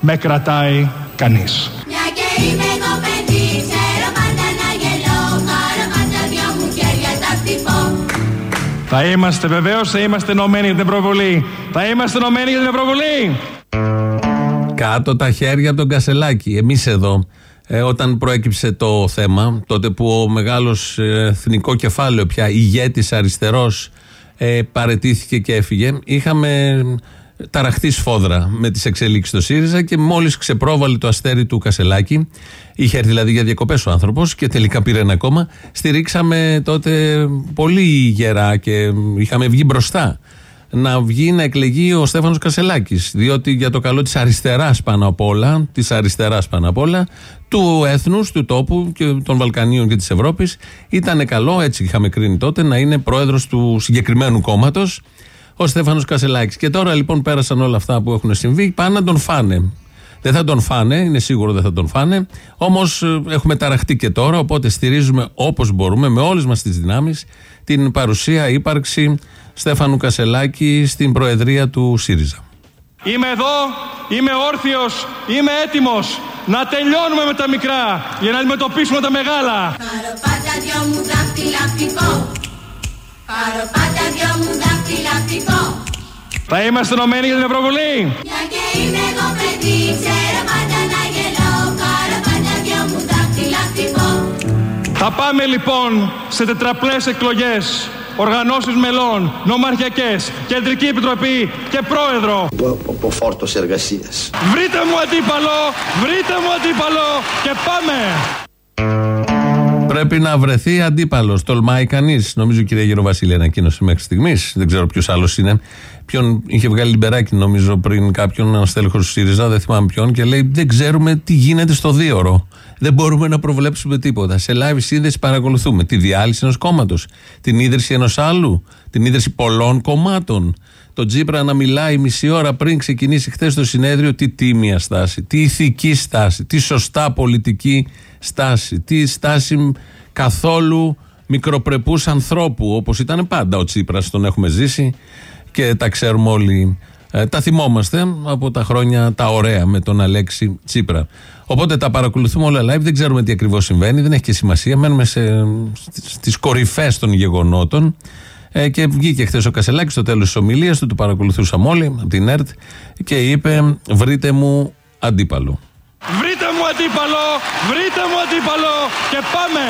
με κρατάει κανείς. Μια και είμαι εγώ παιδί, ξέρω πάντα να γελώ. Χαρώ πάντα δυο μου χέρια τα χτυπώ. Θα είμαστε βεβαίως, θα είμαστε ενωμένοι για την προβολή. Θα είμαστε ενωμένοι για την προβολή. Κάτω τα χέρια από τον Κασελάκη. Εμείς εδώ ε, όταν προέκυψε το θέμα, τότε που ο μεγάλος ε, εθνικό κεφάλαιο πια ηγέτης αριστερός ε, παρετήθηκε και έφυγε, είχαμε ταραχτεί σφόδρα με τις εξελίξεις του ΣΥΡΙΖΑ και μόλις ξεπρόβαλε το αστέρι του Κασελάκη, είχε έρθει δηλαδή για διακοπές ο άνθρωπος και τελικά πήρε ένα κόμμα, στηρίξαμε τότε πολύ γερά και είχαμε βγει μπροστά να βγει να εκλεγεί ο Στέφανος Κασελάκης διότι για το καλό της αριστεράς πάνω απ' όλα της αριστεράς πάνω απ' όλα του έθνους, του τόπου και των Βαλκανίων και της Ευρώπης ήταν καλό, έτσι είχαμε κρίνει τότε να είναι πρόεδρος του συγκεκριμένου κόμματος ο Στέφανος Κασελάκης και τώρα λοιπόν πέρασαν όλα αυτά που έχουν συμβεί πάνε να τον φάνε δεν θα τον φάνε, είναι σίγουρο δεν θα τον φάνε. Όμως έχουμε ταραχτεί και τώρα, οπότε στηρίζουμε όπως μπορούμε, με όλες μας τις δυνάμεις, την παρουσία, ύπαρξη Στέφανου Κασελάκη στην Προεδρία του ΣΥΡΙΖΑ. Είμαι εδώ, είμαι όρθιος, είμαι έτοιμος να τελειώνουμε με τα μικρά για να αντιμετωπίσουμε τα μεγάλα. Χαρώ πάντα δυο μου δάχτυλα χτυπώ. Χαρώ πάντα δυο μου δάχτυλα χτυπώ. Θα είμαστε ενωμένοι για την Ευρωβουλή. Μια και είμαι εγώ παιδί, ξέρω πάντα να γελώ. Χαρώ πάντα δυο μου δάχτυλα χτυπώ. Θα πάμε λοιπόν σε τετραπλές εκλογές, οργανώσεις μελών, νομαρχιακές, κεντρική επιτροπή και πρόεδρο. από φόρτος εργασίας. Βρείτε μου αντίπαλο, βρείτε μου αντίπαλο και πάμε. Πρέπει να βρεθεί αντίπαλος. Τολμάει κανείς. Νομίζω η κυρία Γεροβασίλη ανακοίνωσε μέχρι στιγμής. Δεν ξέρω ποιος άλλος είναι. Ποιον είχε βγάλει λιμπεράκι, νομίζω, πριν κάποιον, ένα στέλεχος του ΣΥΡΙΖΑ, δεν θυμάμαι ποιον, και λέει: Δεν ξέρουμε τι γίνεται στο δίωρο. Δεν μπορούμε να προβλέψουμε τίποτα. Σε live σύνδεση παρακολουθούμε τη διάλυση ενός κόμματος, την ίδρυση ενός άλλου, την ίδρυση πολλών κομμάτων. Το Τζίπρα να μιλάει μισή ώρα πριν ξεκινήσει χθες το συνέδριο, τι τίμια στάση, τι ηθική στάση, τι σωστά πολιτική στάση, τι στάση καθόλου μικροπρεπούς ανθρώπου, όπως ήταν πάντα ο Τσίπρας, τον έχουμε ζήσει και τα ξέρουμε όλοι. Ε, τα θυμόμαστε από τα χρόνια τα ωραία με τον Αλέξη Τσίπρα. Οπότε τα παρακολουθούμε όλα live, δεν ξέρουμε τι ακριβώς συμβαίνει, δεν έχει και σημασία. Μένουμε σε, στις κορυφές των γεγονότων. Ε, και βγήκε χθες ο Κασελάκης στο τέλος της ομιλίας του, το παρακολουθούσαμε όλοι από την ΕΡΤ και είπε: Βρείτε μου αντίπαλο. Βρείτε μου αντίπαλο, βρείτε μου αντίπαλο και πάμε.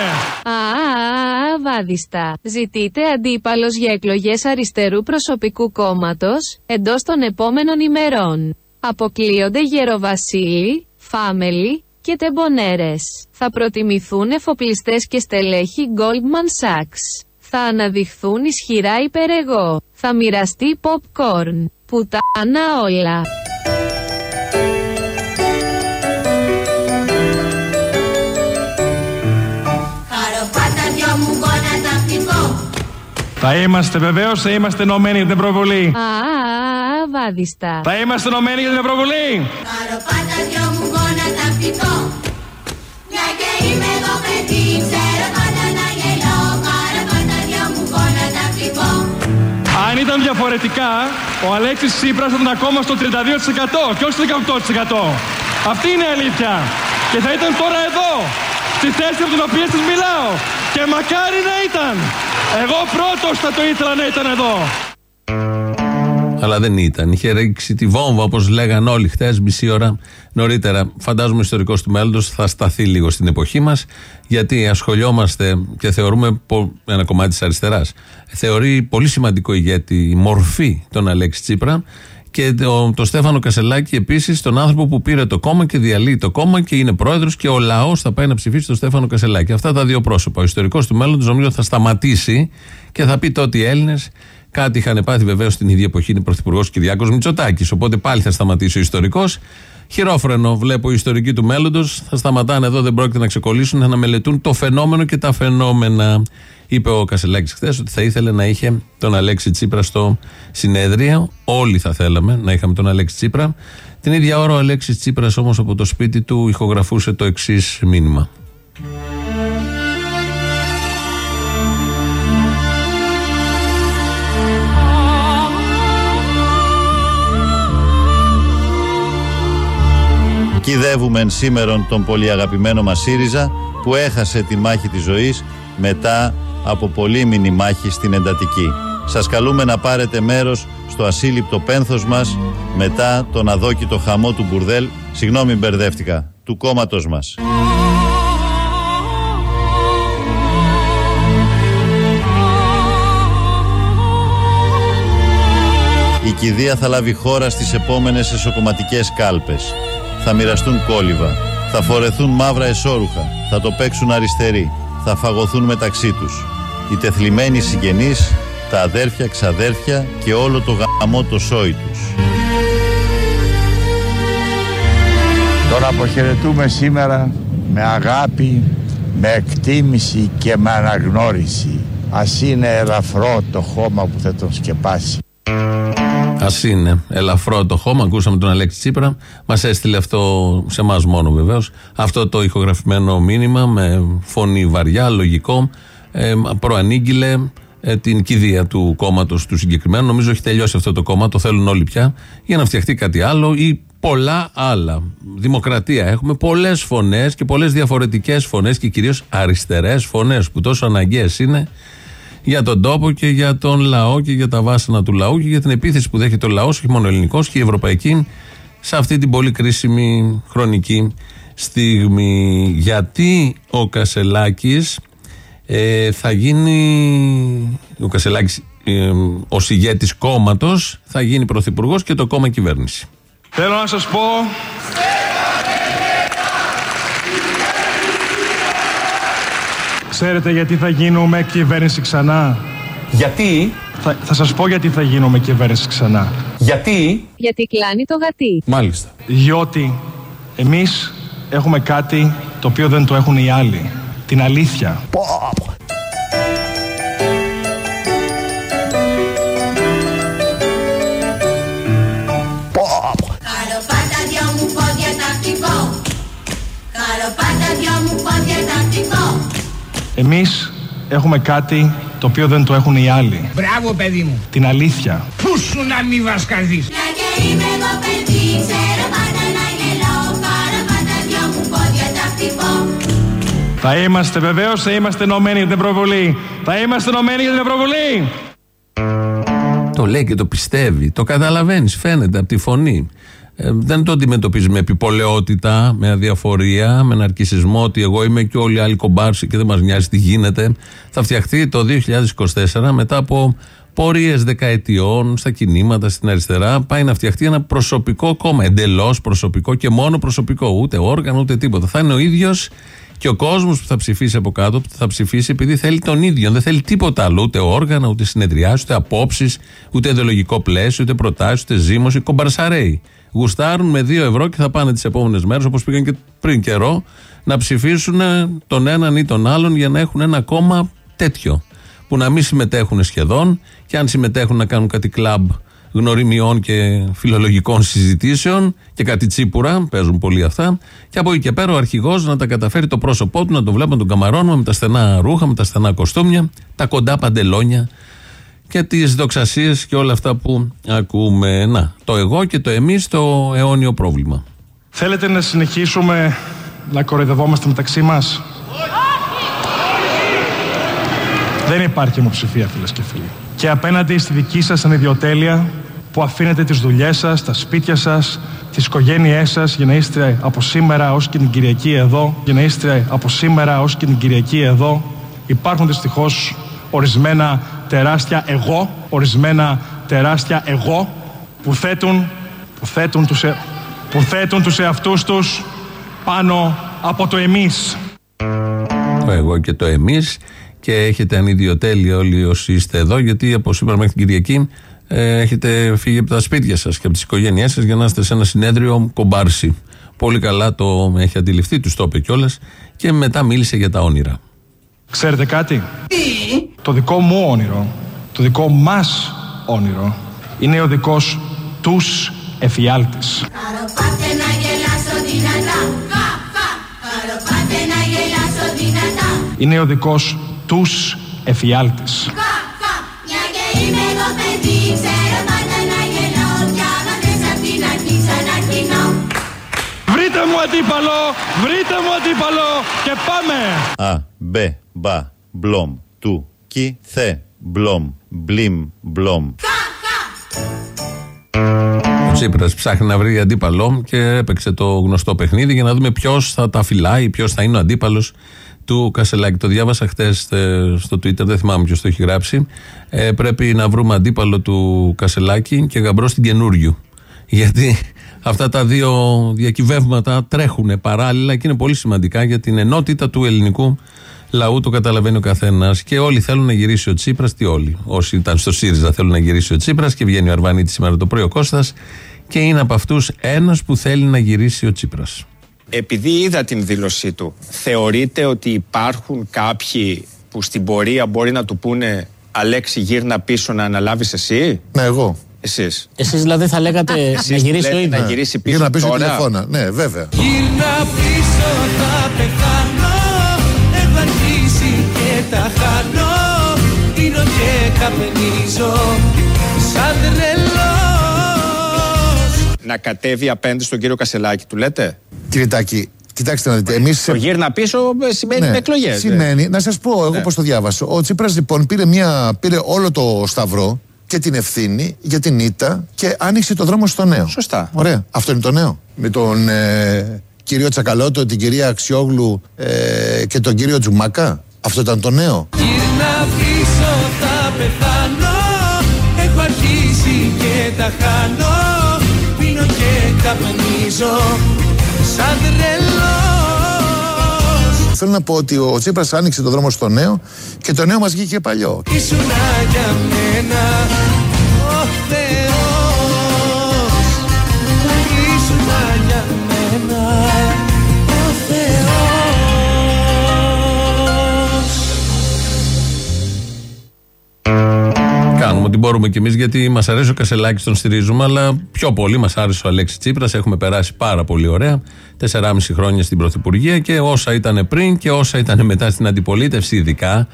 Α, βάδιστα. Ζητείτε αντίπαλος για εκλογές αριστερού προσωπικού κόμματος, εντός των επόμενων ημερών. Αποκλείονται Γεροβασίλη, Φάμελη και Τεμπονέρες. Θα προτιμηθούν εφοπλιστές και στελέχη Goldman Sachs. Θα αναδειχθούν ισχυρά υπερεγώ. Θα μοιραστεί popcorn. Πουτάνα όλα. Χαρώ πάντα δυο μου γόνατα χτυπώ. Θα είμαστε βεβαίως, θα είμαστε ενωμένοι για την προβολή. Α, βάδιστα. Θα είμαστε ενωμένοι για την προβολή. Χαρώ πάντα δυο μου γόνατα χτυπώ. Μια και είμαι εγώ παιδί, ήταν διαφορετικά, ο Αλέξης Τσίπρας θα ήταν ακόμα στο 32% και όχι στο 18%. Αυτή είναι η αλήθεια. Και θα ήταν τώρα εδώ, στη θέση από την οποία σας μιλάω. Και μακάρι να ήταν. Εγώ πρώτος θα το ήθελα να ήταν εδώ. Αλλά δεν ήταν. Είχε ρίξει τη βόμβα, όπως λέγαν όλοι χθε, μισή ώρα νωρίτερα. Φαντάζομαι ο ιστορικός του μέλλοντος θα σταθεί λίγο στην εποχή μας, γιατί ασχολιόμαστε και θεωρούμε πο- ένα κομμάτι της αριστεράς. Θεωρεί πολύ σημαντικό ηγέτη η μορφή τον Αλέξη Τσίπρα και το, το Στέφανο Κασελάκη επίσης, τον άνθρωπο που πήρε το κόμμα και διαλύει το κόμμα και είναι πρόεδρος και ο λαός θα πάει να ψηφίσει τον Στέφανο Κασελάκη. Αυτά τα δύο πρόσωπα. Ο ιστορικός του μέλλοντος νομίζω θα σταματήσει και θα πει τότε οι Έλληνες Κάτι είχαν πάθει βεβαίως την ίδια εποχή είναι πρωθυπουργός Κυριάκος Μητσοτάκης. Οπότε πάλι θα σταματήσει ο ιστορικός. Χειρόφρενο βλέπω οι ιστορικοί του μέλλοντος. Θα σταματάνε εδώ, δεν πρόκειται να ξεκολλήσουν, να μελετούν το φαινόμενο και τα φαινόμενα. Είπε ο Κασελάκης χθες ότι θα ήθελε να είχε τον Αλέξη Τσίπρα στο συνέδριο. Όλοι θα θέλαμε να είχαμε τον Αλέξη Τσίπρα. Την ίδια ώρα ο Αλέξης Τσίπρας όμως από το σπίτι του ηχογραφούσε το εξής μήνυμα. Κυδεύουμε σήμερον τον πολύ αγαπημένο μας ΣΥΡΙΖΑ που έχασε τη μάχη της ζωής μετά από πολύμηνη μάχη στην εντατική. Σας καλούμε να πάρετε μέρος στο ασύλληπτο πένθος μας μετά τον αδόκητο χαμό του Μπουρδέλ, συγγνώμη μπερδεύτηκα, του κόμματος μας. Η κηδεία θα λάβει χώρα στις επόμενες εσωκομματικές κάλπες. Θα μοιραστούν κόλληβα, θα φορεθούν μαύρα εσώρουχα, θα το παίξουν αριστεροί, θα φαγωθούν μεταξύ τους. Οι τεθλιμμένοι συγγενείς, τα αδέρφια, ξαδέρφια και όλο το γαμό το σόι τους. Τον αποχαιρετούμε σήμερα με αγάπη, με εκτίμηση και με αναγνώριση. Ας είναι ελαφρό το χώμα που θα τον σκεπάσει. Α είναι ελαφρό το χώμα. Ακούσαμε τον Αλέξη Τσίπρα. Μας έστειλε αυτό σε εμάς μόνο βεβαίως. Αυτό το ηχογραφημένο μήνυμα με φωνή βαριά, λογικό. Ε, προανήγγειλε ε, την κηδεία του κόμματος του συγκεκριμένου. Νομίζω έχει τελειώσει αυτό το κόμμα. Το θέλουν όλοι πια. Για να φτιαχτεί κάτι άλλο ή πολλά άλλα. Δημοκρατία. Έχουμε πολλές φωνές και πολλές διαφορετικές φωνές και κυρίως αριστερές φωνές που τόσο αναγκαίες είναι για τον τόπο και για τον λαό και για τα βάσανα του λαού και για την επίθεση που δέχεται ο λαός, όχι μόνο ελληνικός και η ευρωπαϊκή, σε αυτή την πολύ κρίσιμη χρονική στιγμή. Γιατί ο Κασελάκης ε, θα γίνει. Ο Κασελάκης, ε, ο ηγέτη κόμματος, θα γίνει πρωθυπουργός και το κόμμα κυβέρνηση. Θέλω να σας πω Ξέρετε γιατί θα γίνουμε κυβέρνηση ξανά; Γιατί, Θα, θα σας πω γιατί θα γίνουμε κυβέρνηση ξανά. γιατί, Γιατί κλάνει το γατί. Μάλιστα. Διότι εμείς έχουμε κάτι το οποίο δεν το έχουν οι άλλοι. Την αλήθεια. Καλοπάτα Εμείς έχουμε κάτι το οποίο δεν το έχουν οι άλλοι. Μπράβο παιδί μου. Την αλήθεια. Πού σου να μη βασκαθείς. Μια και είμαι εγώ παιδί Ξέρω πάντα να γελώ Καλοπάτα δυο μου πόδια τακτικό Θα είμαστε βεβαίως, θα είμαστε ενωμένοι για την Ευρωβουλή. Θα είμαστε ενωμένοι για την Ευρωβουλή. Το λέει και το πιστεύει. Το καταλαβαίνεις, φαίνεται από τη φωνή. Ε, δεν το αντιμετωπίζει με επιπολαιότητα, με αδιαφορία, με ναρκισισμό ότι εγώ είμαι και όλοι οι άλλοι κομπάρσοι και δεν μας νοιάζει τι γίνεται. Θα φτιαχτεί το 2024 μετά από πορείες δεκαετιών στα κινήματα, στην αριστερά. Πάει να φτιαχτεί ένα προσωπικό κόμμα. Εντελώς προσωπικό και μόνο προσωπικό. Ούτε όργανο ούτε τίποτα. Θα είναι ο ίδιος και ο κόσμος που θα ψηφίσει από κάτω, που θα ψηφίσει επειδή θέλει τον ίδιο. Δεν θέλει τίποτα άλλο. Ούτε όργανα, ούτε συνεδριάσεις, ούτε απόψεις, ούτε ιδεολογικό πλαίσιο, ούτε προτάσεις, ούτε ζήμωση. Κομπαρσαρέοι. Γουστάρουν με 2 ευρώ και θα πάνε τις επόμενες μέρες, όπως πήγαν και πριν καιρό, να ψηφίσουν τον έναν ή τον άλλον για να έχουν ένα κόμμα τέτοιο. Που να μην συμμετέχουν σχεδόν και αν συμμετέχουν να κάνουν κάτι κλαμπ γνωριμιών και φιλολογικών συζητήσεων και κάτι τσίπουρα, παίζουν πολύ αυτά. Και από εκεί και πέρα ο αρχηγός να τα καταφέρει το πρόσωπό του, να τον βλέπουμε τον καμαρώνουμε με τα στενά ρούχα, με τα στενά κοστούμια, τα κοντά παντελόνια και τις δοξασίες και όλα αυτά που ακούμε. Να, το εγώ και το εμείς το αιώνιο πρόβλημα. Θέλετε να συνεχίσουμε να κοροϊδευόμαστε μεταξύ μας; Δεν υπάρχει ομοψηφία, φίλες και φίλοι. Και απέναντι στη δική σας ανιδιοτέλεια που αφήνετε τις δουλειές σας, τα σπίτια σας, τις οικογένειές σας για να είστε από σήμερα ως και την Κυριακή εδώ, για να είστε από σήμερα ως και την Κυριακή εδώ, υπάρχουν δυστυχώς ορισμένα τεράστια εγώ, ορισμένα τεράστια εγώ που θέτουν, που θέτουν τους, ε- που θέτουν τους εαυτούς τους πάνω από το εμείς. Το εγώ και το εμείς. Και έχετε ανιδιοτέλεια όλοι όσοι είστε εδώ, γιατί από σήμερα μέχρι την Κυριακή ε, έχετε φύγει από τα σπίτια σας και από τις οικογένειές σας για να είστε σε ένα συνέδριο κομπάρσι. Πολύ καλά το έχει αντιληφθεί, τους το είπε κιόλας και μετά μίλησε για τα όνειρα. Ξέρετε κάτι; Το δικό μου όνειρο, το δικό μας όνειρο, είναι ο δικός τους εφιάλτης. Καλοπάτε να γελάσω δυνατά Χα, χα Καλοπάτε να γελάσω δυνατά Είναι ο δικός τους εφιάλτης. Μου αντίπαλο, βρείτε μου αντίπαλο και πάμε. Α, μπε, μπα, μπλομ, του, κι, θε, μπλομ, μπλιμ, μπλομ. Ο Τσίπρας ψάχνει να βρει αντίπαλο και έπαιξε το γνωστό παιχνίδι για να δούμε ποιος θα τα φυλάει, ποιος θα είναι ο αντίπαλος του Κασελάκη. Το διάβασα χτες στο Twitter, δεν θυμάμαι ποιος το έχει γράψει. Ε, πρέπει να βρούμε αντίπαλο του Κασελάκη και γαμπρό στην καινούριου. Γιατί αυτά τα δύο διακυβεύματα τρέχουν παράλληλα και είναι πολύ σημαντικά για την ενότητα του ελληνικού λαού. Το καταλαβαίνει ο καθένας. Και όλοι θέλουν να γυρίσει ο Τσίπρας. Τι όλοι. Όσοι ήταν στο ΣΥΡΙΖΑ θέλουν να γυρίσει ο Τσίπρας και βγαίνει ο Αρβανίτης σήμερα το πρωί ο Κώστας και είναι από αυτούς ένας που θέλει να γυρίσει ο Τσίπρας. Επειδή είδα την δήλωσή του, θεωρείτε ότι υπάρχουν κάποιοι που στην πορεία μπορεί να του πούνε Αλέξη γύρνα πίσω να αναλάβεις εσύ, Ναι, εγώ. Εσείς. Εσείς δηλαδή θα λέγατε να Εσείς γυρίσει ο λέτε ίδιος. να γυρίσει πίσω Γύρνα πίσω τώρα. τηλεφώνα. Ναι, βέβαια. Γύρνα πίσω θα πεθάνω Έχω αρχίσει και τα χάνω Πίνω και καπνίζω Σαν τρελός Να κατέβει απέναντι στον κύριο Κασελάκη, του λέτε; Κύριε Τάκη, κοιτάξτε να δείτε. Εμείς Το γύρνα πίσω ε, σημαίνει με εκλογές. Σημαίνει, να σας πω εγώ Ναι. πώς το διάβασα. Ο Τσίπρας λοιπόν πήρε, μια, πήρε όλο το σταυρό και την ευθύνη για την ήττα και άνοιξε το δρόμο στο νέο. Σωστά. Ωραία. Αυτό είναι το νέο. Με τον ε, κύριο Τσακαλώτο, την κυρία Αξιόγλου ε, και τον κύριο Τζουμάκα. Αυτό ήταν το νέο. Γύρνα πίσω θα πεθάνω Έχω αρχίσει και τα χάνω Πίνω και καπνίζω Σαν τρελός Θέλω να πω ότι ο Τσίπρας άνοιξε το δρόμο στο νέο και το νέο μας βγήκε παλιό. Ήσουνα για μένα ό,τι μπορούμε κι εμείς γιατί μας αρέσει ο Κασελάκης, τον στηρίζουμε, αλλά πιο πολύ μας άρεσε ο Αλέξης Τσίπρας. Έχουμε περάσει πάρα πολύ ωραία. 4,5 χρόνια στην Πρωθυπουργία και όσα ήταν πριν και όσα ήταν μετά στην αντιπολίτευση, ειδικά.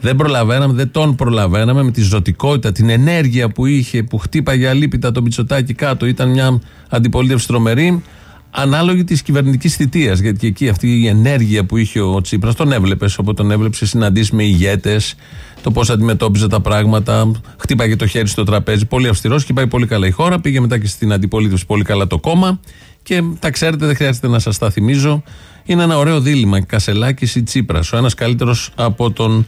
Δεν προλαβαίναμε, δεν τον προλαβαίναμε με τη ζωτικότητα, την ενέργεια που είχε, που χτύπαγε αλίπητα το Μητσοτάκι κάτω. Ήταν μια αντιπολίτευση τρομερή, ανάλογη της κυβερνητικής θητείας. Γιατί και εκεί αυτή η ενέργεια που είχε ο Τσίπρας, τον έβλεπες όπου τον έβλεπε σε συναντήσεις με ηγέτες, το πώς αντιμετώπιζε τα πράγματα, χτύπαγε το χέρι στο τραπέζι. Πολύ αυστηρός και πάει πολύ καλά η χώρα. Πήγε μετά και στην αντιπολίτευση πολύ καλά το κόμμα. Και τα ξέρετε, δεν χρειάζεται να σας τα θυμίζω. Είναι ένα ωραίο δίλημα. Κασελάκης ή Τσίπρας. Ο ένας καλύτερος από τον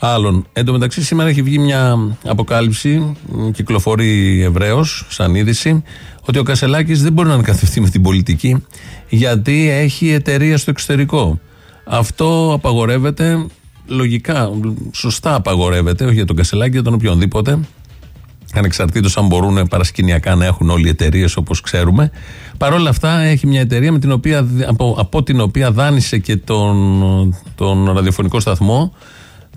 άλλον. Εν τω μεταξύ, σήμερα έχει βγει μια αποκάλυψη, μ, κυκλοφορεί ευρέως, σαν είδηση, ότι ο Κασελάκης δεν μπορεί να ανακατευτεί με την πολιτική, γιατί έχει εταιρεία στο εξωτερικό. Αυτό απαγορεύεται, λογικά, σωστά απαγορεύεται, όχι για τον Κασελάκη, για τον οποιονδήποτε, ανεξαρτήτως αν μπορούν παρασκηνιακά να έχουν όλοι οι εταιρείες όπως ξέρουμε. Παρ' όλα αυτά έχει μια εταιρεία με την οποία, από, από την οποία δάνεισε και τον, τον ραδιοφωνικό σταθμό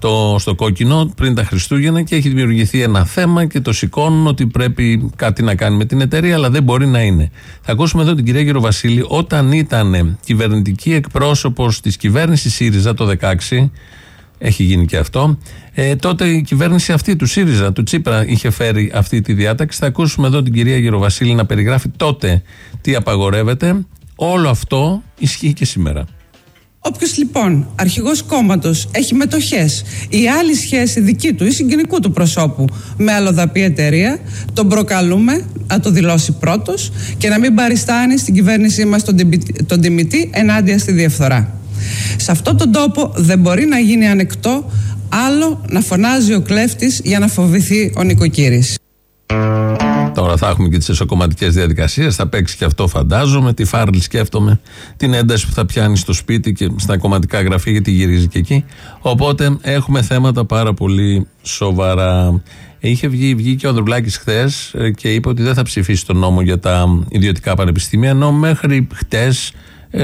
το, στο κόκκινο πριν τα Χριστούγεννα και έχει δημιουργηθεί ένα θέμα και το σηκώνουν ότι πρέπει κάτι να κάνει με την εταιρεία, αλλά δεν μπορεί να είναι. Θα ακούσουμε εδώ την κυρία Γεροβασίλη όταν ήταν κυβερνητική εκπρόσωπος της κυβέρνησης ΣΥΡΙΖΑ το 2016. Έχει γίνει και αυτό. Ε, τότε η κυβέρνηση αυτή του ΣΥΡΙΖΑ, του Τσίπρα, είχε φέρει αυτή τη διάταξη. Θα ακούσουμε εδώ την κυρία Γεροβασίλη να περιγράφει τότε τι απαγορεύεται. Όλο αυτό ισχύει και σήμερα. Όποιος λοιπόν αρχηγός κόμματος έχει μετοχές ή άλλη σχέση δική του ή συγγενικού του προσώπου με αλλοδαπή εταιρεία, τον προκαλούμε να το δηλώσει πρώτος και να μην παριστάνει στην κυβέρνησή μας τον, τιμη- τον τιμητή ενάντια στη διαφθορά. Σε αυτόν τον τόπο δεν μπορεί να γίνει ανεκτό άλλο να φωνάζει ο κλέφτης για να φοβηθεί ο νοικοκύρης. Τώρα θα έχουμε και τις εσωκομματικές διαδικασίες. Θα παίξει και αυτό, φαντάζομαι. Τη Φάρλ σκέφτομαι. Την ένταση που θα πιάνει στο σπίτι και στα κομματικά γραφεία, γιατί γυρίζει και εκεί. Οπότε έχουμε θέματα πάρα πολύ σοβαρά. Είχε βγει, βγήκε ο Ανδρουλάκης χθες και είπε ότι δεν θα ψηφίσει τον νόμο για τα ιδιωτικά πανεπιστήμια. Ενώ μέχρι χτες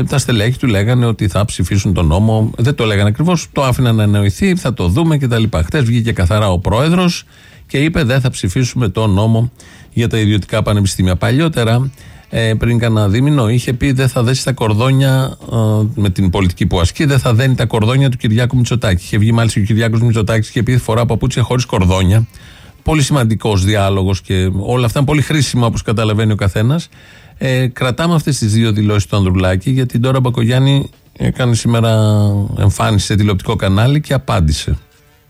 τα στελέχη του λέγανε ότι θα ψηφίσουν τον νόμο. Δεν το λέγανε ακριβώς. Το άφηναν να εννοηθεί, θα το δούμε κτλ. Χτε βγήκε καθαρά ο πρόεδρος και είπε δεν θα ψηφίσουμε τον νόμο για τα ιδιωτικά πανεπιστήμια. Παλιότερα, ε, πριν κανένα δίμηνο, είχε πει δεν θα δέσει τα κορδόνια ε, με την πολιτική που ασκεί, δεν θα δένει τα κορδόνια του Κυριάκου Μητσοτάκη. Είχε βγει μάλιστα ο Κυριάκος Μητσοτάκης και πει φορά παπούτσια χωρίς κορδόνια. Πολύ σημαντικός διάλογος και όλα αυτά είναι πολύ χρήσιμα όπως καταλαβαίνει ο καθένας. Ε, κρατάμε αυτές τις δύο δηλώσεις του Ανδρουλάκη, γιατί τώρα Μπακογιάννη έκανε σήμερα εμφάνιση σε τηλεοπτικό κανάλι και απάντησε.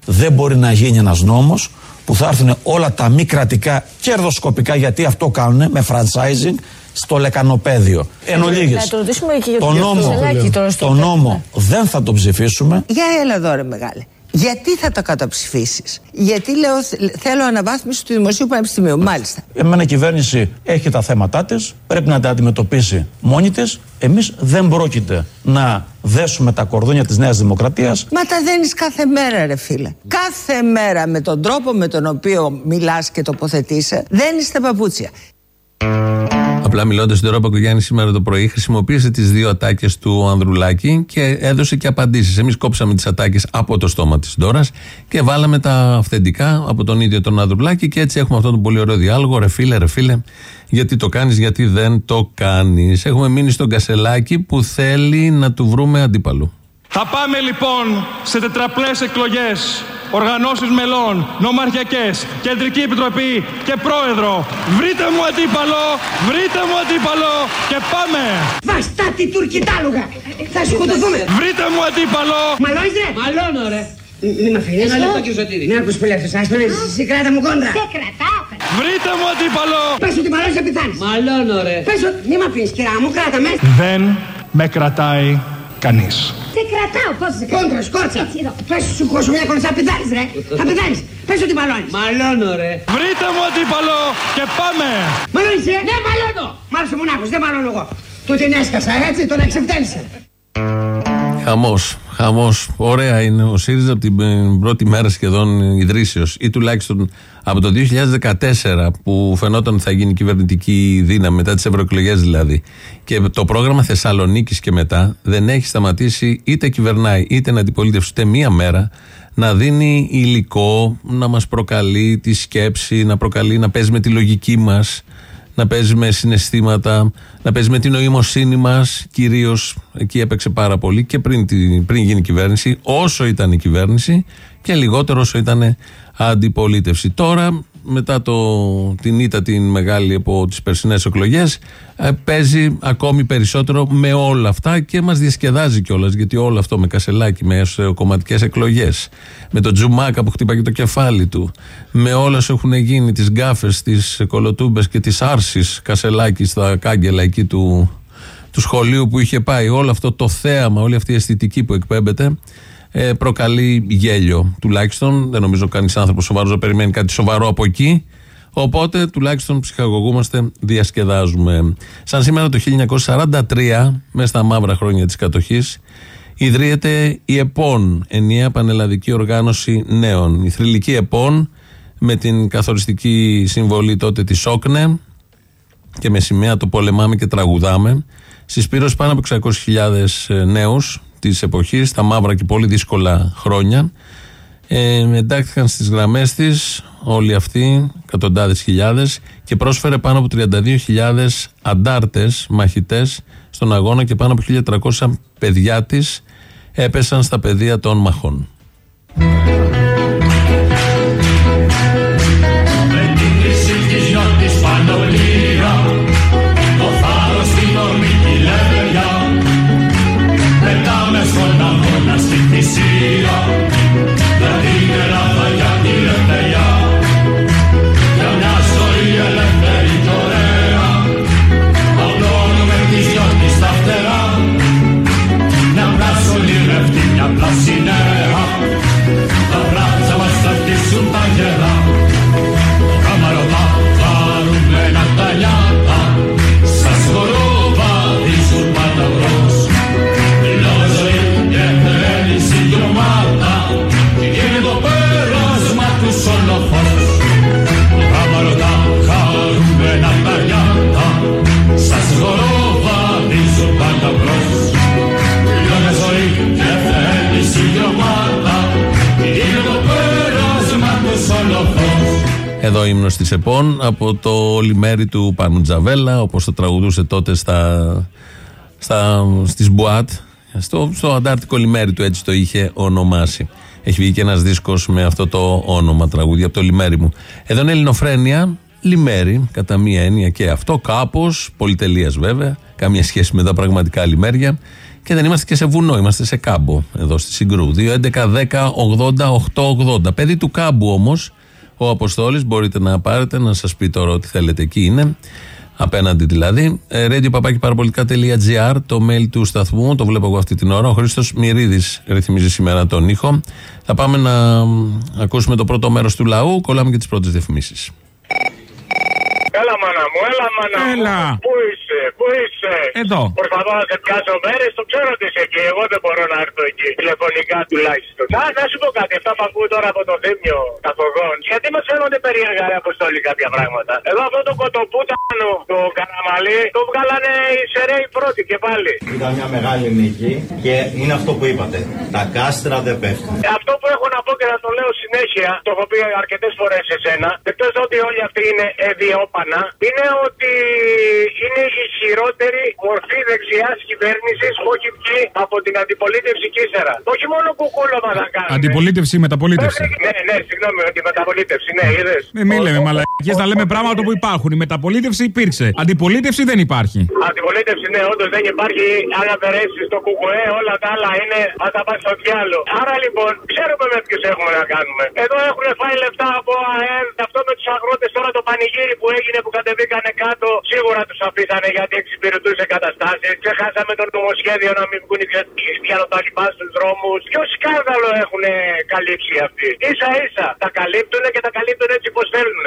Δεν μπορεί να γίνει ένας νόμος που θα έρθουν όλα τα μη κρατικά κερδοσκοπικά, γιατί αυτό κάνουν με franchising στο λεκανοπέδιο. Εν ολίγης, Θα το ρωτήσουμε και για το το νόμο, Κασελάκη τώρα στο το θέμα. νόμο δεν θα το ψηφίσουμε. Για έλα εδώ ρε μεγάλε. Γιατί θα το καταψηφίσεις; Γιατί λέω θ- θέλω αναβάθμιση του Δημοσίου Πανεπιστημίου. Μάλιστα. Εμένα η κυβέρνηση έχει τα θέματα της, πρέπει να τα αντιμετωπίσει μόνη της. Εμείς δεν πρόκειται να δέσουμε τα κορδόνια της Νέας Δημοκρατίας. Μα τα δένεις κάθε μέρα ρε φίλε. Κάθε μέρα με τον τρόπο με τον οποίο μιλάς και τοποθετείσαι δένεις τα παπούτσια. Απλά μιλώντας στην ώρα που Μπακογιάννη σήμερα το πρωί, χρησιμοποίησε τις δύο ατάκες του Ανδρουλάκη και έδωσε και απαντήσεις. Εμείς κόψαμε τις ατάκες από το στόμα της Ντόρας και βάλαμε τα αυθεντικά από τον ίδιο τον Ανδρουλάκη και έτσι έχουμε αυτόν τον πολύ ωραίο διάλογο. Ρε φίλε, ρε φίλε, γιατί το κάνεις, γιατί δεν το κάνεις. Έχουμε μείνει στον Κασελάκη που θέλει να του βρούμε αντίπαλο. Θα πάμε λοιπόν σε τετραπλές εκλογές, οργανώσεις μελών, νομαρχιακές, κεντρική επιτροπή και πρόεδρο. Βρείτε μου αντίπαλο, βρείτε μου αντίπαλο και πάμε. Βαστάτη τουρκιτάλουγα! Θα σκοτωθούμε! Βρείτε μου αντίπαλο. Μαλώνεις ρε! Μαλώνω ρε! Μην με αφήνεις. Ένα λεπτό, κύριε Σωτήρη. Μην ακούς που λέφτες, ας τον εσύ κράτα μου κόντρα. Σε κρατάω. Βρείτε μου αντίπαλο. Πες ότι μαλώνεις θα πεθάνεις. Μαλώνω, ρε. Πες ότι μην με αφήνεις κυρά μου, κράτα με. Δεν με κρατάει κανείς. Σε κρατάω. Πώς σε κρατάω. Κόντρα, σκότσα. Έτσι εδώ. Πες σου κόσου μια κόντρα, θα πεθάνεις ρε. Θα πεθάνεις. Πες ότι μαλώνεις. Μαλώνω, ρε. Βρείτε μου αντίπαλο και πάμε. Μαλώνεις ρε. Ναι, μαλώνω. Μ' άρεσε ο μονάχος, δεν μαλώνω εγώ. Του την έσκασα, έτσι, τον εξευτέλισε. Χαμός. Χαμός. Ωραία είναι ο ΣΥΡΙΖΑ από την ε, πρώτη μέρα σχεδόν ιδρύσεως ή τουλάχιστον από το 2014 που φαινόταν ότι θα γίνει κυβερνητική δύναμη μετά τις ευρωεκλογές δηλαδή. Και το πρόγραμμα Θεσσαλονίκης και μετά δεν έχει σταματήσει είτε κυβερνάει είτε να αντιπολίτευση ούτε μία μέρα να δίνει υλικό, να μας προκαλεί τη σκέψη, να προκαλεί να παίζει με τη λογική μας να παίζει με συναισθήματα, να παίζει με την νοημοσύνη μας. Κυρίως εκεί έπαιξε πάρα πολύ και πριν, τη- πριν γίνει κυβέρνηση, όσο ήταν η κυβέρνηση και λιγότερο όσο ήταν αντιπολίτευση. Τώρα, μετά το, την ήττα την μεγάλη από τις περσινές εκλογές, παίζει ακόμη περισσότερο με όλα αυτά και μας διασκεδάζει κιόλας. Γιατί όλο αυτό με κασελάκι, με κομματικές εκλογές, με τον Τζουμάκα που χτύπαγε το κεφάλι του, με όλα όσα έχουν γίνει, τις γκάφες, τις κολοτούμπες και τις άρσει κασελάκι στα κάγκελα εκεί του, του σχολείου που είχε πάει, όλο αυτό το θέαμα, όλη αυτή η αισθητική που εκπέμπεται, ε, προκαλεί γέλιο. Τουλάχιστον δεν νομίζω κανείς άνθρωπος σοβαρός να περιμένει κάτι σοβαρό από εκεί. Οπότε τουλάχιστον ψυχαγωγούμαστε, διασκεδάζουμε. Σαν σήμερα το 1943, μέσα στα μαύρα χρόνια της κατοχής, ιδρύεται η ΕΠΟΝ, Ενιαία Πανελλαδική Οργάνωση Νέων. Η θρηλυκή ΕΠΟΝ με την καθοριστική συμβολή τότε της ΟΚΝΕ και με σημαία το πολεμάμε και τραγουδάμε. Συσπήρωσε πάνω από 600.000 νέους της εποχής, τα μαύρα και πολύ δύσκολα χρόνια. Ε, εντάχθηκαν στις γραμμές της όλοι αυτοί, εκατοντάδες χιλιάδες και πρόσφερε πάνω από 32.000 αντάρτες, μαχητές στον αγώνα και πάνω από 1.300 παιδιά της έπεσαν στα πεδία των μαχών. Εδώ ύμνος της ΕΠΟΝ από το λιμέρι του Πάνου Τζαβέλα όπως το τραγουδούσε τότε στα, στα, στις Μπουάτ στο, στο αντάρτικο λιμέρι του έτσι το είχε ονομάσει. Έχει βγει και ένας δίσκος με αυτό το όνομα τραγούδι από το λιμέρι μου. Εδώ είναι Ελληνοφρένια λιμέρι, κατά μία έννοια και αυτό, κάπως, πολυτελείας βέβαια, καμία σχέση με τα πραγματικά λιμέρια. Και δεν είμαστε και σε βουνό, είμαστε σε κάμπο εδώ στη Συγκρού. 2.11.10.80.880. Παιδί του κάμπου όμως, ο Αποστόλης, μπορείτε να πάρετε να σας πει τώρα ό,τι θέλετε εκεί είναι. Απέναντι δηλαδή. Ε, radio.parapolitica.gr, το mail του σταθμού, το βλέπω εγώ αυτή την ώρα. Ο Χρήστος Μυρίδης ρυθμίζει σήμερα τον ήχο. Θα πάμε να μ, ακούσουμε το πρώτο μέρος του λαού. Κολλάμε και τις πρώτες διαφημίσεις. Έλα, μάνα μου, έλα, μάνα Έλα. μου. Πού είσαι, πού είσαι. Εδώ. Προσπαθώ να σε πιάσω μέρες, το ξέρω ότι είσαι εκεί. Εγώ δεν μπορώ να έρθω εκεί. Τηλεφωνικά τουλάχιστον. Α, να σου πω κάτι. Αυτά που ακούω τώρα από το θύμιο καθοδόν. Γιατί μας φαίνονται περίεργα, ρε Αποστόλη, κάποια πράγματα. Εδώ αυτό το κοτοπούτανο, το καραμαλί, το βγάλανε οι σεραίοι πρώτοι και πάλι. Ήταν μια μεγάλη νίκη και είναι αυτό που είπατε. Τα κάστρα δεν πέφτουν. Ε, Αυτό που έχω να πω και θα το λέω συνέχεια, το έχω πει αρκετές φορές σε σένα, εκτός ότι όλοι αυτοί είναι εδιόπανα, είναι ότι είναι η χειρότερη μορφή δεξιάς κυβέρνησης που έχει βγει από την αντιπολίτευση και ύστερα. Όχι μόνο κουκούλωμα θα κάνει. Αντιπολίτευση, μεταπολίτευση. Ναι, ναι, συγγνώμη, ότι μεταπολίτευση, ναι, είδες. Ε, μην λέμε μαλακίες, να λέμε πράγματα που υπάρχουν. Η μεταπολίτευση υπήρξε. Αντιπολίτευση δεν υπάρχει. Αντιπολίτευση, ναι, όντως δεν υπάρχει. Αν αφαιρέσει το κουκουέ, όλα τα άλλα είναι. Α τα πας στο διάλογο. Άρα λοιπόν, ξέρουμε με ποιους έχουμε να κάνουμε. Εδώ έχουν φάει λεφτά από ΑΕΔ. Αυτό με τους αγρότες τώρα το πανηγύρι που έγινε που κατεβήκανε κάτω. Σίγουρα τους αφήσανε γιατί εξυπηρετούσε καταστάσεις. Ξεχάσαμε το νομοσχέδιο να μην βγουν οι πιανοταλιμπά στους δρόμους. Ποιο σκάνδαλο έχουν καλύψει αυτοί; σα ίσα τα καλύπτουν και τα καλύπτουν έτσι πώ θέλουν.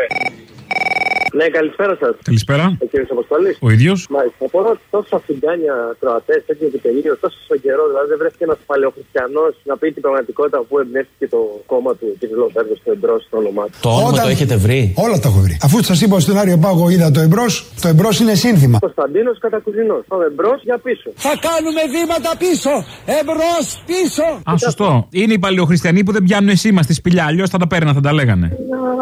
Ναι, καλησπέρα σας. Καλησπέρα. Ο κύριος Αποστολή. Ο ίδιος. Μάλιστα. Απορώ ότι τόσο αφιγκάνια κροατές, τέτοιο επιτελείο, τόσο στον καιρό, δηλαδή δεν βρέθηκε ένας παλαιοχριστιανός να πει την πραγματικότητα που εμπνεύστηκε το κόμμα του κ. Λοβέρδος στο εμπρός στο όνομά του. Το όνομα το έχετε βρει; Όλα τα έχω βρει. Αφού σας είπα στον Άριο Πάγο είδα το εμπρός, το εμπρός είναι σύνθημα. Κωνσταντίνος Κατακουζινός. Ο εμπρός για πίσω. Θα κάνουμε βήματα πίσω! Εμπρός πίσω! Α, σωστό. Είναι οι παλαιοχριστιανοί που δεν πιάνουν εσύ μα τη σπηλιά. Αλλιώς θα τα παίρναν, θα τα λέγανε.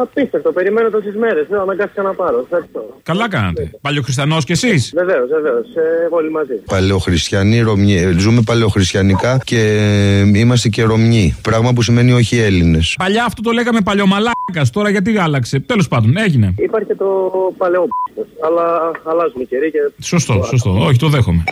Απίστευτο, περιμένω τόσες μέρες. Ναι, αναγκάστηκα να πάρω. Ευχαριστώ. Καλά κάνατε. Παλαιοχριστιανός κι εσείς; Βεβαίως, βεβαίως. Ε, όλοι μαζί. Παλαιοχριστιανοί, Ρωμιοί. Ε, Ζούμε παλαιοχριστιανικά και ε, είμαστε και Ρωμιοί. Πράγμα που σημαίνει όχι Έλληνες. Παλιά αυτό το λέγαμε παλαιομαλάκας. Τώρα γιατί άλλαξε; Τέλος πάντων, έγινε. Υπάρχει και το παλαιό αλλά αλλάζουν οι καιροί και. Σωστό, σωστό. Όχι, το δέχομαι.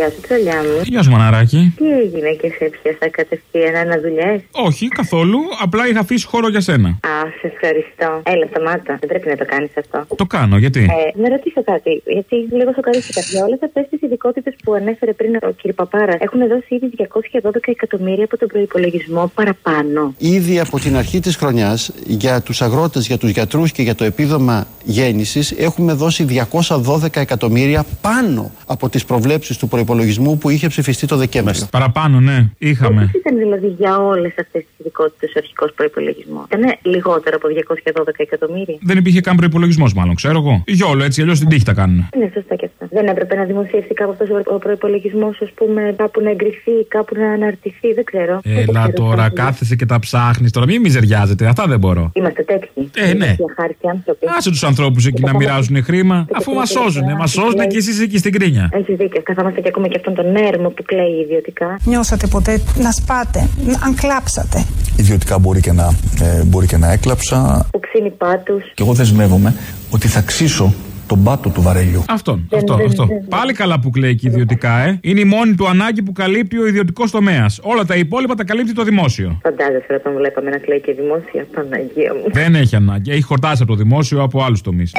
Γεια σου, τρολιά μου. Γεια σου, μαναράκι. Τι έγινε και σε έπιασα κατευθείαν αναδουλειές; Όχι, καθόλου. Απλά είχα αφήσει χώρο για σένα. Α, σε ευχαριστώ. Έλα, σταμάτα. Δεν πρέπει να το κάνεις αυτό. Το κάνω, γιατί; Ε, να ρωτήσω κάτι, γιατί λίγο σοκαρίστηκα. Για όλες αυτές τις ειδικότητες που ανέφερε πριν ο κ. Παπάρα, έχουν δώσει ήδη 212 εκατομμύρια από τον προπολογισμό παραπάνω. Ήδη από την αρχή της χρονιάς για τους αγρότες, για τους γιατρούς και για το επίδομα γέννησης έχουμε δώσει 212 εκατομμύρια πάνω από τις προβλέψεις του προϋπολογισμού που είχε ψηφιστεί το Δεκέμβριο. Παραπάνω, ναι, είχαμε. Τι ήταν δηλαδή για όλες αυτές τις ειδικότητες ο αρχικός προπολογισμό. Ήταν λιγότερο από 212 εκατομμύρια. Δεν υπήρχε καν προπολογισμό, μάλλον, ξέρω εγώ. Για όλο έτσι, αλλιώς την τύχη τα κάνουν. Ναι, σωστά και αυτά. Δεν έπρεπε να δημοσιευθεί κάπου αυτός ο προπολογισμό, ας πούμε, κάπου να εγκριθεί, κάπου να αναρτηθεί, δεν ξέρω. Δεν Έλα ξέρω τώρα, κάπου. κάθεσαι και τα ψάχνεις. Τώρα μην μιζεριάζετε, αυτά δεν μπορώ. Είμαστε τέτοιοι. Ε, ναι. Για χάρτη άνθρωποι. Άσε τους ανθρώπους εκεί να μοιράζουν χρήμα, αφού μας σώζουν. Μας σώζουν και εσείς εκεί στην κρίνια. Έχεις δίκιο. Καθόμαστε και ακούμε και αυτόν τον έρμο που κλαίει ιδιωτικά. Νιώσατε ποτέ να σπάτε, αν κλάψατε; Ιδιωτικά μπορεί και να, ε, μπορεί και να έκλαψα. Που ξύνει πάτους. Και εγώ δεσμεύομαι ότι θα ξύσω τον πάτο του βαρέλιου. Αυτό, Δεν- αυτό, δεν- αυτό. δεν- Πάλι καλά που κλαίει και ιδιωτικά, ε. Είναι η μόνη του ανάγκη που καλύπτει ο ιδιωτικός τομέας. Όλα τα υπόλοιπα τα καλύπτει το δημόσιο. Φαντάζεσαι όταν βλέπαμε να κλαίει και δημόσια. Παναγία μου. Δεν έχει ανάγκη. Έχει χορτάσει από το δημόσιο από άλλους τομείς.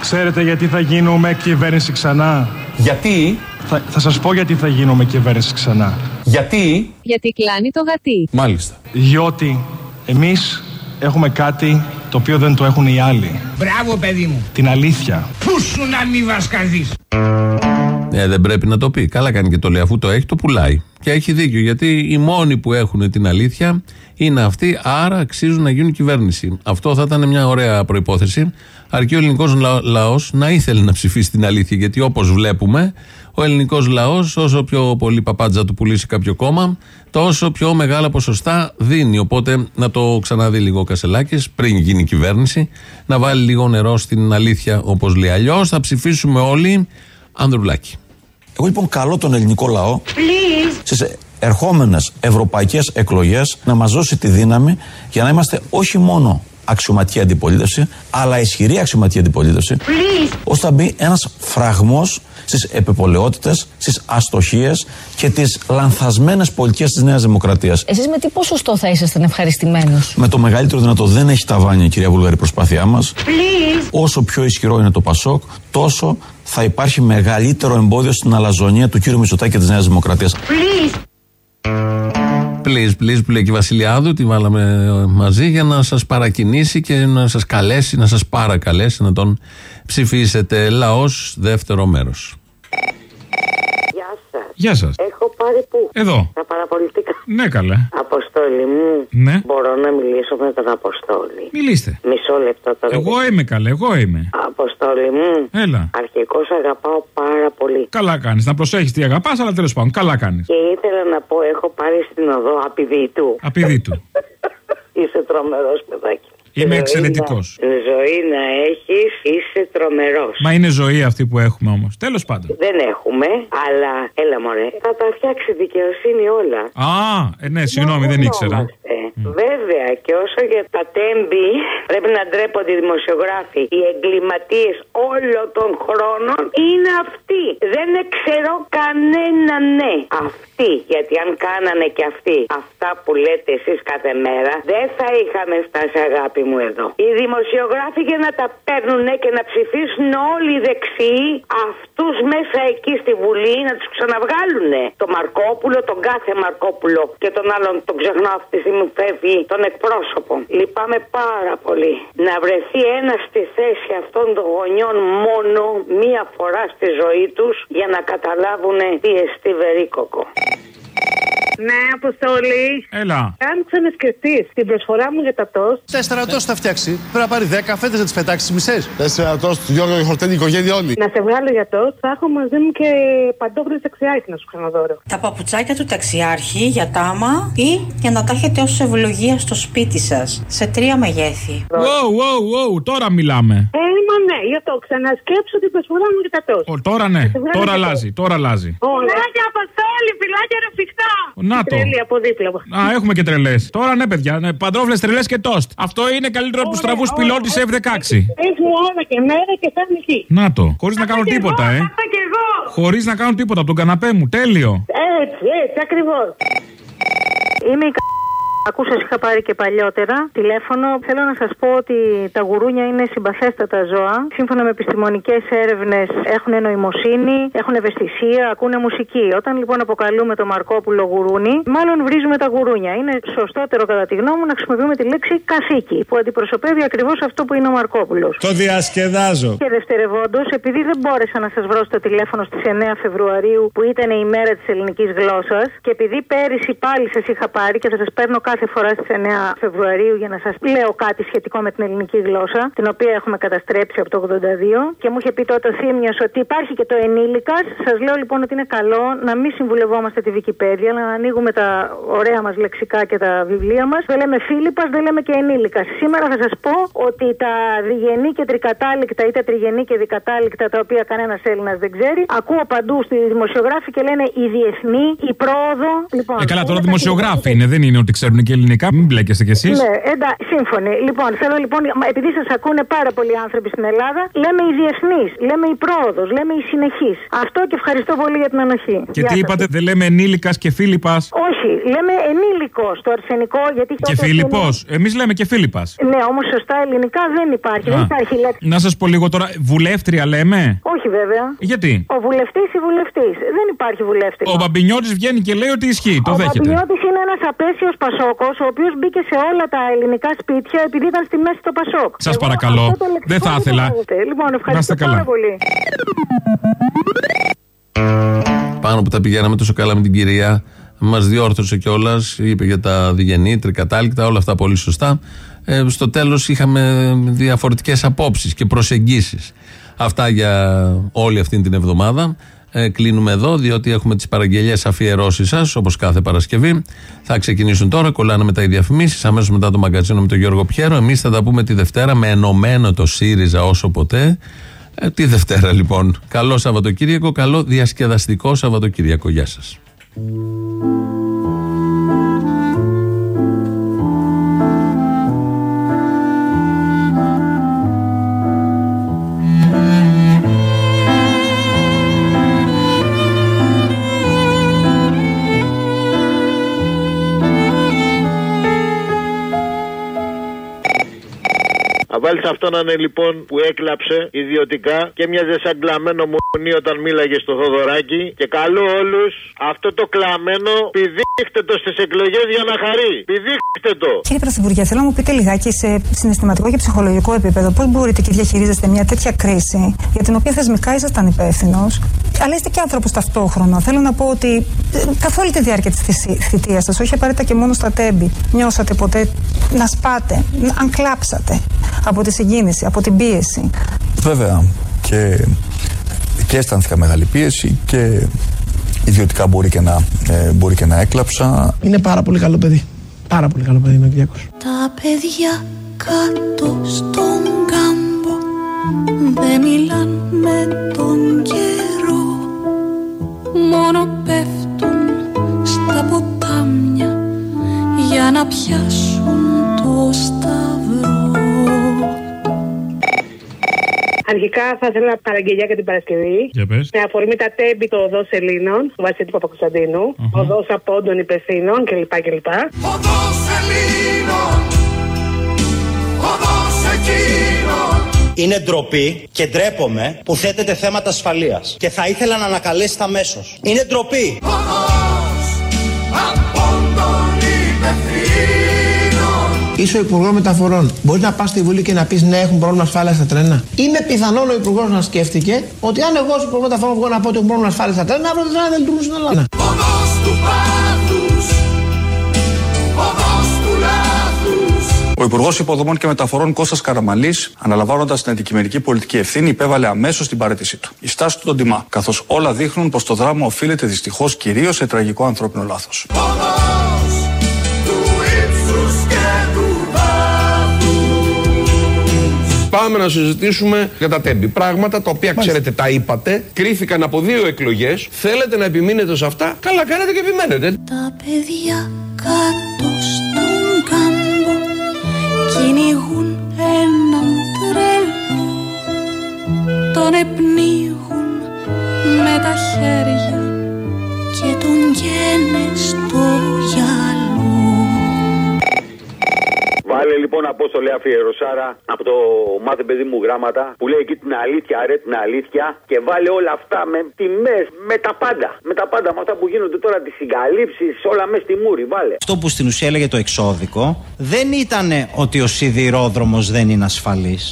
Ξέρετε γιατί θα γίνουμε κυβέρνηση ξανά; Γιατί; Θα, θα σας πω γιατί θα γίνουμε κυβέρνηση ξανά. Γιατί; Γιατί κλάνει το γατί. Μάλιστα. Διότι εμείς έχουμε κάτι το οποίο δεν το έχουν οι άλλοι. Μπράβο, παιδί μου. Την αλήθεια. Πού σου να μην βασκαδείς. Ε, δεν πρέπει να το πει. Καλά κάνει και το λέει. Αφού το έχει, το πουλάει. Και έχει δίκιο. Γιατί οι μόνοι που έχουν την αλήθεια είναι αυτοί, άρα αξίζουν να γίνουν κυβέρνηση. Αυτό θα ήταν μια ωραία προπόθεση. Αρκεί ο ελληνικός λαός να ήθελε να ψηφίσει την αλήθεια. Γιατί όπως βλέπουμε, ο ελληνικός λαός, όσο πιο πολύ παπάντζα του πουλήσει κάποιο κόμμα, τόσο πιο μεγάλα ποσοστά δίνει. Οπότε να το ξαναδεί λίγο ο Κασελάκης πριν γίνει κυβέρνηση, να βάλει λίγο νερό στην αλήθεια, όπως λέει. Αλλιώς θα ψηφίσουμε όλοι Ανδρουλάκη. Εγώ λοιπόν καλώ τον ελληνικό λαό Please. στις ερχόμενες ευρωπαϊκές εκλογές να μας δώσει τη δύναμη για να είμαστε όχι μόνο αξιωματική αντιπολίτευση, αλλά ισχυρή αξιωματική αντιπολίτευση, Please. ώστε να μπει ένας φραγμός στις επιπολαιότητες, στις αστοχίες και τις λανθασμένες πολιτικές της Νέας Δημοκρατίας. Εσείς με τι ποσοστό θα ήσασταν ευχαριστημένος; Με το μεγαλύτερο δυνατό δεν έχει ταβάνι η κυρία Βουλγαρή η προσπάθειά μας. Please. Όσο πιο ισχυρό είναι το Πασόκ, τόσο θα υπάρχει μεγαλύτερο εμπόδιο στην αλαζονία του κύριου Μητσοτάκη και της Νέας Δημοκρατίας. Please. Please, please, που λέει και η Βασιλιάδου, τη βάλαμε ε, μαζί για να σας παρακινήσει και να σας καλέσει, να σας παρακαλέσει να τον ψηφίσετε. Λαός, δεύτερο μέρος. Γεια σας. Γεια σας. Έχω πάρει πού. Εδώ. Τα παραπολιτικά. Ναι, καλέ. Αποστόλη μου. Ναι. Μπορώ να μιλήσω με τον Αποστόλη. Μιλήστε. Μισό λεπτό τώρα. Εγώ είμαι καλέ, εγώ είμαι. Αποστόλη μου. Έλα. Αρχικώς αγαπάω πάρα πολύ. Καλά κάνεις. Να προσέχεις τι αγαπάς, αλλά τέλος πάντων. Καλά κάνεις. Και ήθελα να πω, έχω πάρει στην οδό απειδήτου. Απειδήτου. Είσαι τρομερός παιδάκι. Είμαι Ζωή εξαιρετικός. να- Ζωή να έχεις, είσαι τρομερός. Μα είναι ζωή αυτή που έχουμε όμως. Τέλος πάντων. Δεν έχουμε, αλλά έλα μωρέ, θα τα φτιάξει η δικαιοσύνη όλα. Α, ε, ναι, συγγνώμη, δεν ήξερα. Ε, Βέβαια και όσο για τα τέμπη πρέπει να ντρέπονται οι δημοσιογράφοι. Οι εγκληματίες όλων των χρόνων είναι αυτοί. Δεν ξέρω κανένα ναι. Αυτοί. Γιατί αν κάνανε και αυτοί αυτά που λέτε εσείς κάθε μέρα, δεν θα είχαμε φτάσει αγάπη μου εδώ. Οι δημοσιογράφοι για να τα παίρνουν και να ψηφίσουν όλοι οι δεξιοί αυτούς μέσα εκεί στη Βουλή να τους ξαναβγάλουν. Το Μαρκόπουλο, τον κάθε Μαρκόπουλο και τον άλλον τον ξεχνάω αυτή τη στιγμή που φεύγει, τον εκπρόσωπο. Λυπάμαι πάρα πολύ. Να βρεθεί ένας στη θέση αυτών των γονιών μόνο μία φορά στη ζωή τους για να καταλάβουν τι εστί βερίκοκο. Ναι, Αποστολή. Έλα. Αν ξανασκεφτείς την προσφορά μου για τα τόστ. Τέσσερα τόστ θα φτιάξει. Πρέπει να πάρει δέκα φέτε να τις πετάξεις τι μισές. Τέσσερα τόστ, Γιώργο και χορτένη οικογένεια όλοι. Να σε βγάλω για τόστ, θα έχω μαζί μου και παντόφλε ταξιάρχη να σου ξαναδώρω. Τα παπουτσάκια του ταξιάρχη για τάμα ή για να τα έχετε ως ευλογία στο σπίτι σας. Σε τρία μεγέθη. Wow, wow, wow, τώρα μιλάμε. Ε, μα ναι, γι' αυτό ξανασκέψω την προσφορά μου για τα τόστ. Ο, τώρα ναι, Σε βγάλω τώρα για αλλάζει, τώρα αλλάζει. Φιλάκια, Αποστόλη, φιλάκια ρε φιχτά. Να το. Τρέλη από δίπλα. Α, έχουμε και τρελές. Τώρα ναι, παιδιά. Ναι, Παντόφλε τρελές και τόστ. Αυτό είναι καλύτερο από τους στραβού πιλότης F16. Έχει ώρα και μέρα και θα είναι εκεί. Να το. Χωρίς να κάνω τίποτα, ε. Θα και εγώ. Χωρίς να κάνω τίποτα από τον καναπέ μου. Τέλειο. Έτσι, έτσι, ακριβώς. Είμαι η κα- Ακούσα, είχα πάρει και παλιότερα τηλέφωνο. Θέλω να σας πω ότι τα γουρούνια είναι συμπαθέστατα ζώα. Σύμφωνα με επιστημονικές έρευνες, έχουν νοημοσύνη, έχουν ευαισθησία, ακούνε μουσική. Όταν λοιπόν αποκαλούμε το Μαρκόπουλο γουρούνι, μάλλον βρίζουμε τα γουρούνια. Είναι σωστότερο, κατά τη γνώμη μου, να χρησιμοποιούμε τη λέξη καθήκη, που αντιπροσωπεύει ακριβώς αυτό που είναι ο Μαρκόπουλος. Το διασκεδάζω. Και δευτερευόντως, επειδή δεν μπόρεσα να σας βρω στο τηλέφωνο στις 9 Φεβρουαρίου, που ήταν η μέρα της ελληνικής γλώσσας, και επειδή πέρυσι πάλι σας είχα πάρει και θα σας παίρνω κάθε φορά στις 9 Φεβρουαρίου για να σας λέω κάτι σχετικό με την ελληνική γλώσσα, την οποία έχουμε καταστρέψει από το 82, και μου είχε πει τότε ο Θήμιος ότι υπάρχει και το ενήλικας. Σας λέω λοιπόν ότι είναι καλό να μην συμβουλευόμαστε τη Wikipedia, αλλά να ανοίγουμε τα ωραία μας λεξικά και τα βιβλία μας. Δεν λέμε Φίλιππας, δεν λέμε και ενήλικας. Σήμερα θα σας πω ότι τα διγενή και τρικατάληκτα ή τα τριγενή και δικατάληκτα, τα οποία κανένας Έλληνας δεν ξέρει, ακούω παντού στη δημοσιογράφη και λένε η διεθνή, η πρόοδο. Λοιπόν, Ε, καλά, τώρα είναι δημοσιογράφοι είναι. Δεν είναι ότι ξέρουν και ελληνικά. Μην μπλέκεστε κι εσείς. ναι, εντάξει, σύμφωνοι. Λοιπόν, θέλω λοιπόν, μα, επειδή σας ακούνε πάρα πολλοί άνθρωποι στην Ελλάδα, λέμε η διεθνή, λέμε η πρόοδος, λέμε η συνεχή. Αυτό και ευχαριστώ πολύ για την ανοχή. Και Γεια τι σας. είπατε, δεν λέμε ενήλικας και Φίλιππας. Όχι, λέμε ενήλικος στο αρσενικό, γιατί Και τότε Φίλιππος. είναι- Εμείς λέμε και Φίλιππας. Ναι, όμως σωστά ελληνικά δεν υπάρχει. Δεν Α. υπάρχει λέξη. Να σας πω λίγο τώρα, βουλεύτρια λέμε; Όχι βέβαια. Γιατί; Ο βουλευτής ή βουλευτής. Δεν υπάρχει βουλεύτρια. Ο Μπαμπινιώτης βγαίνει και λέει ότι ισχύει. Το Ο δέχεται. Παπινιώτης είναι ένας απέσιος Πασόκο, ο οποίος μπήκε σε όλα τα ελληνικά σπίτια επειδή ήταν στη μέση το Πασόκ. Σας Εγώ παρακαλώ. αυτό το λεξικό Δεν θα το ήθελα. βάζετε. Λοιπόν, Να ευχαριστώ είστε καλά. πάρα πολύ. Πάνω που τα πηγαίναμε τόσο καλά με την κυρία, μας διόρθωσε κιόλας, είπε για τα διγενή, τρικατάληκτα, όλα αυτά πολύ σωστά. Ε, στο τέλος είχαμε διαφορετικές απόψεις και προσεγγίσεις. Αυτά για όλη αυτή την εβδομάδα. Ε, κλείνουμε εδώ, διότι έχουμε τις παραγγελίες αφιερώσεις σας, όπως κάθε Παρασκευή. Θα ξεκινήσουν τώρα, κολλάνε μετά οι διαφημίσει, αμέσως μετά το μαγκαζίνο με τον Γιώργο Πιέρο. Εμείς θα τα πούμε τη Δευτέρα με ενωμένο το ΣΥΡΙΖΑ όσο ποτέ Ε, τη Δευτέρα λοιπόν. Καλό Σαββατοκύριακο, καλό διασκεδαστικό Σαββατοκύριακο. Γεια σας. Θα βάλει αυτό να είναι λοιπόν που έκλαψε ιδιωτικά και μοιάζε σαν κλαμμένο μουνί όταν μίλαγε στο Θοδωράκι. Και καλώ όλους αυτό το κλαμμένο πηδήχτε το στις εκλογές για να χαρεί. Πηδήχτε το. Κύριε Πρωθυπουργέ, θέλω να μου πείτε λιγάκι σε συναισθηματικό και ψυχολογικό επίπεδο πώς μπορείτε και διαχειρίζεστε μια τέτοια κρίση για την οποία θεσμικά ήσασταν υπεύθυνος, αλλά είστε και άνθρωπος ταυτόχρονα. Θέλω να πω ότι ε, καθ' όλη τη διάρκεια της θητείας σας, όχι απαραίτητα και μόνο στα τέμπη, νιώσατε ποτέ να σπάτε, να- αν κλάψατε από τη συγκίνηση, από την πίεση. Βέβαια και, και αισθάνθηκα μεγάλη πίεση και ιδιωτικά μπορεί και, να, ε, μπορεί και να έκλαψα. Είναι πάρα πολύ καλό παιδί. Πάρα πολύ καλό παιδί είναι ο Κυριάκος. Τα παιδιά κάτω στον κάμπο δεν μιλάν με τον καιρό μόνο πέφτουν στα ποτάμια για να πιάσουν το σταυρό Αρχικά θα ήθελα παραγγελιά για την Παρασκευή. Για πες. Με αφορμή τα τέμπη το οδό Ελλήνων, του Βασίλη Παπακοσταντίνου, οδός απόντων υπευθύνων κλπ. κλπ. Οδός Ελλήνων Οδός εκείνων Είναι ντροπή και ντρέπομαι που θέτετε θέματα ασφαλείας. Και θα ήθελα να ανακαλέσετε αμέσω. Είναι ντροπή. Οδός Είσαι ο Υπουργός Μεταφορών. Μπορεί να πας στη Βουλή και να πεις ναι, έχουν πρόβλημα ασφάλεια στα τρένα. Είναι πιθανόν ο Υπουργός να σκέφτηκε ότι αν εγώ ως Υπουργός Μεταφορών βγω να πω ότι έχουν πρόβλημα ασφάλεια στα τρένα, αύριο τα τρένα δεν λειτουργούν στην Ελλάδα. Οδός του πάθους Οδός του λάθους Ο Υπουργός Υποδομών και Μεταφορών Κώστας Καραμαλής, αναλαμβάνοντας την αντικειμενική πολιτική ευθύνη, υπέβαλε αμέσως την παρέτησή του. Η στάση του τον τιμά, καθώς όλα δείχνουν πως το δράμα οφείλεται δυστυχώς κυρίως σε τραγικό ανθρώπινο λάθος. Πάμε να συζητήσουμε για τα τέμπη. Πράγματα τα οποία ξέρετε, τα είπατε, κρίθηκαν από δύο εκλογές. Θέλετε να επιμείνετε σε αυτά; Καλά κάνετε και επιμένετε. Τα παιδιά κάτω στον κάμπο κυνηγούν έναν τρελό τον επνίγουν με τα χέρια και τον γένε στο Βάλε λοιπόν απόστολε αφιερωσάρα από το μάθε παιδί μου γράμματα που λέει εκεί την αλήθεια, ρε την αλήθεια και βάλε όλα αυτά με τιμές, με τα πάντα. Με τα πάντα, με αυτά που γίνονται τώρα, τις συγκαλύψεις, όλα μέσα στη μούρη. Βάλε. Αυτό που στην ουσία έλεγε το εξώδικο δεν ήταν ότι ο σιδηρόδρομος δεν είναι ασφαλής.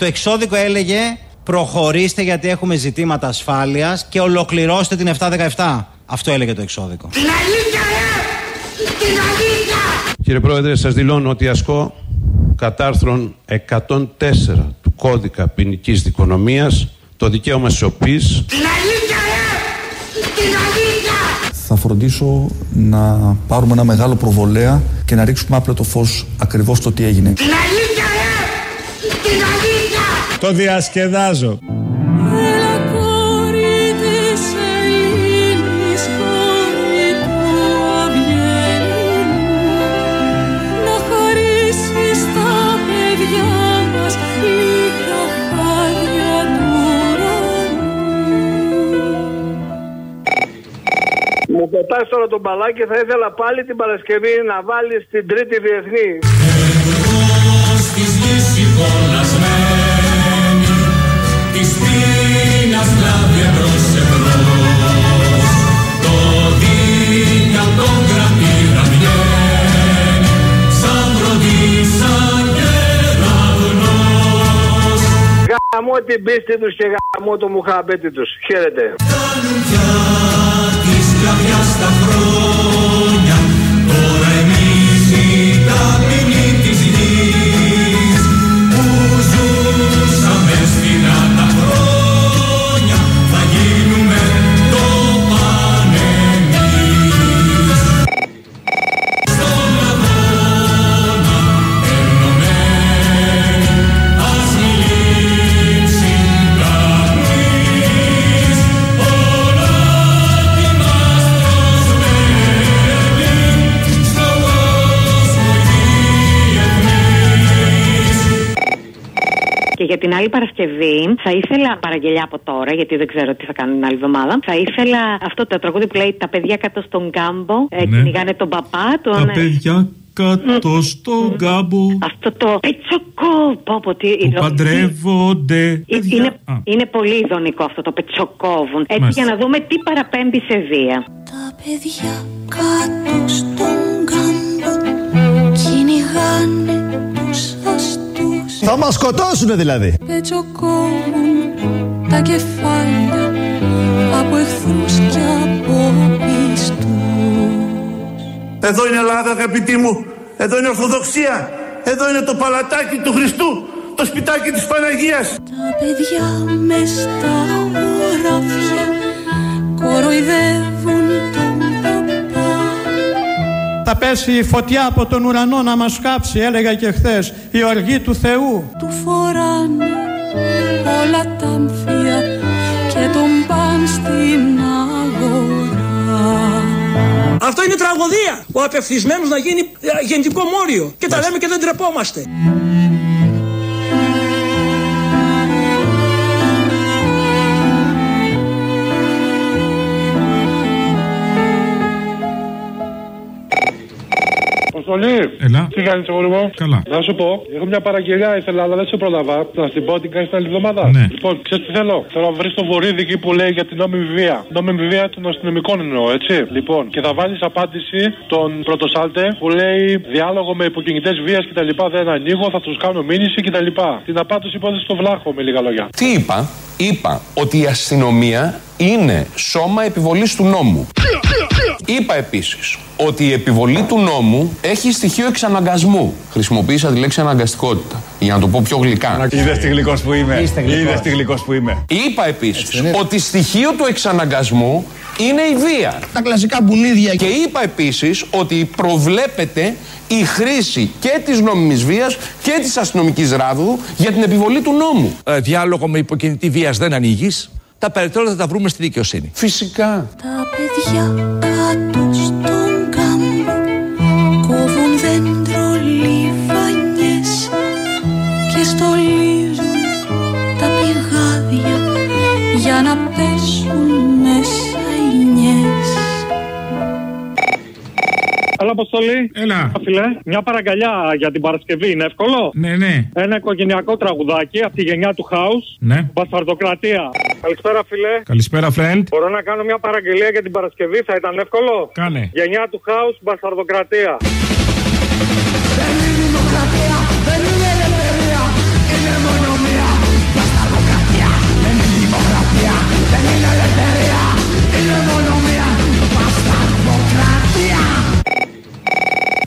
Το εξώδικο έλεγε προχωρήστε γιατί έχουμε ζητήματα ασφάλειας και ολοκληρώστε την 717. Αυτό έλεγε το εξώδικο. Την αλήθεια, ρε! Την αλήθεια! Κύριε Πρόεδρε, σας δηλώνω ότι ασκώ κατά άρθρων 104 του κώδικα ποινικής δικονομίας το δικαίωμα σιωπής Την αλήθεια, ρε! Την αλήθεια! Θα φροντίσω να πάρουμε ένα μεγάλο προβολέα και να ρίξουμε άπλο το φως ακριβώς στο τι έγινε. Την αλήθεια, ρε! Την αλήθεια! Το διασκεδάζω. Πετάς τώρα τον μπαλάκι, θα ήθελα πάλι την Παρασκευή να βάλεις την τρίτη διεθνή. Της γης την πίστη τους και γαμώ το μουχαμπέτι τους. Χαίρετε. Τη σκλαβιά στα χρόνια, τώρα Και για την άλλη Παρασκευή θα ήθελα παραγγελιά από τώρα, γιατί δεν ξέρω τι θα κάνω την άλλη εβδομάδα. Θα ήθελα αυτό το τραγούδι που λέει Τα παιδιά κάτω στον κάμπο, ε, Ναι. κυνηγάνε τον παπά. Τον, Τα παιδιά κάτω στον κάμπο Αυτό το πετσοκό. Πω, πω, τι που ειδο- παντρεύονται. Ε, Είναι, είναι πολύ ειδονικό αυτό το πετσοκόβουν. Έτσι Μάλιστα. για να δούμε τι παραπέμπει σε βία. Τα παιδιά κάτω στον κάμπο κυνηγάνε τους αστούς Θα μας σκοτώσουνε δηλαδή. Πετσοκόβουν τα κεφάλια από εχθρούς και από πιστούς Εδώ είναι Ελλάδα αγαπητοί μου. Εδώ είναι Ορθοδοξία. Εδώ είναι το παλατάκι του Χριστού. Το σπιτάκι της Παναγίας. Τα παιδιά μες στα χωράφια κοροϊδεύουν τον παπά Θα πέσει η φωτιά από τον ουρανό να μας κάψει, έλεγα και χθες, η οργή του Θεού. Του φοράνε όλα τα αμφία και τον παν στην αγορά Αυτό είναι τραγωδία. Ο απευθυσμένος να γίνει ε, γεννητικό μόριο. Και τα λέμε και δεν τρεπόμαστε. Αποστολή. Έλα. Τι κάνεις, αγόρι μου; Καλά. Να σου πω, έχω μια παραγγελιά ήθελα, αλλά δεν σε πρόλαβα. Να στην πω την κάνει την άλλη εβδομάδα. Ναι. Λοιπόν, ξέρεις τι θέλω; Θέλω να βρεις το βορίδι εκεί που λέει για την νόμιμη βία. Νόμιμη βία των αστυνομικών εννοώ, έτσι. Λοιπόν, και θα βάλεις απάντηση τον πρωτοσάλτε που λέει διάλογο με υποκινητές βίας κτλ. Δεν ανοίγω, θα τους κάνω μήνυση κτλ. Την απάντηση υπόθεση στο βλάχο με λίγα λόγια. Τι είπα, είπα ότι η αστυνομία είναι σώμα επιβολής του νόμου. Είπα επίσης ότι η επιβολή του νόμου έχει στοιχείο εξαναγκασμού. Χρησιμοποίησα τη λέξη αναγκαστικότητα, για να το πω πιο γλυκά. Είδες τι γλυκός που είμαι. Είστε γλυκός. Είδες τι γλυκός που είμαι. Είπα επίσης ότι στοιχείο του εξαναγκασμού είναι η βία. Τα κλασικά μπουνίδια. Και είπα επίσης ότι προβλέπεται η χρήση και της νόμιμης βίας και της αστυνομικής ράδου για την επιβολή του νόμου. Ε, διάλογο με υποκινητή βίας δεν ανοίγεις. Τα περαιτέρω θα τα βρούμε στη δικαιοσύνη. Φυσικά. Τα παιδιά κάτω στον Έλα, Αποστολή. Έλα. Φίλε, μια παραγκαλιά για την Παρασκευή είναι εύκολο; Ναι, ναι. Ένα οικογενειακό τραγουδάκι από τη γενιά του House. Ναι. Μπασταρδοκρατία. Καλησπέρα, φίλε. Καλησπέρα, φρέντ. Μπορώ να κάνω μια παραγγελία για την Παρασκευή, θα ήταν εύκολο; Κάνε. Γενιά του House, Μπασταρδοκρατία. Δεν είναι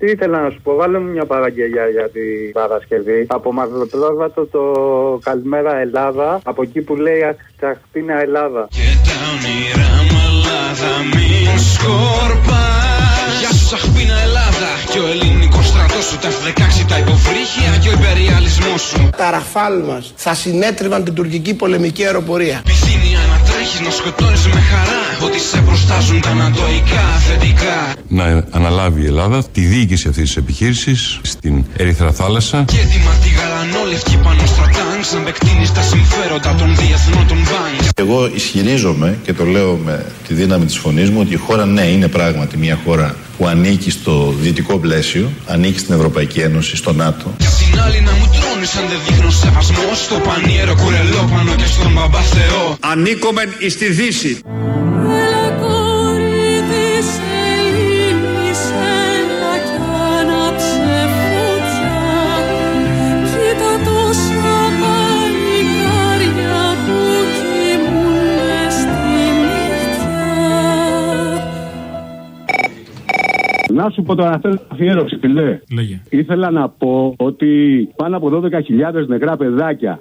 Τι ήθελα να σου πω, βάλε μου μια παραγγελιά για την Παρασκευή. Από Μαυροπρόβατο το Καλημέρα Ελλάδα, από εκεί που λέει Αχταχτίνα Ελλάδα. Τα όνειρά μου Ελλάδα μην σκορπάς Γεια σου Σαχπίνα Ελλάδα Και ο ελληνικός στρατός σου Τα F-16 τα υποβρύχια Και ο υπεριαλισμός σου Τα ραφάλ μας θα συνέτριβαν την τουρκική πολεμική αεροπορία. Επιθυμία να τρέχεις να σκοτώνεις με χαρά Ότι σε προστάζουν τα ανατοϊκά θετικά Να αναλάβει η Ελλάδα τη διοίκηση αυτής της επιχείρησης στην Ερυθρά Θάλασσα. Και έτοιμα τη γαλανόλευκη πάνω στα τάγκς Να επεκτείνεις τα συμφέροντα των διεθνών των μπάνκς Εγώ ισχυρίζομαι και το λέω με τη δύναμη της φωνής μου ότι η χώρα ναι είναι πράγματι μια χώρα που ανήκει στο δυτικό πλαίσιο, ανήκει στην Ευρωπαϊκή Ένωση, στο ΝΑΤΟ. Κι απ' την άλλη να μου τρώνεις αν δεν δείχνω σεβασμό Στο πανίερο κουρελόπανο και στον μπαμπά Θεό Ανήκομεν εις τη Δύση. Να σου πω τώρα, θέλω αφιέρωση, φιλέ. Λέγε. Ήθελα να πω ότι πάνω από 12.000 νεκρά παιδάκια.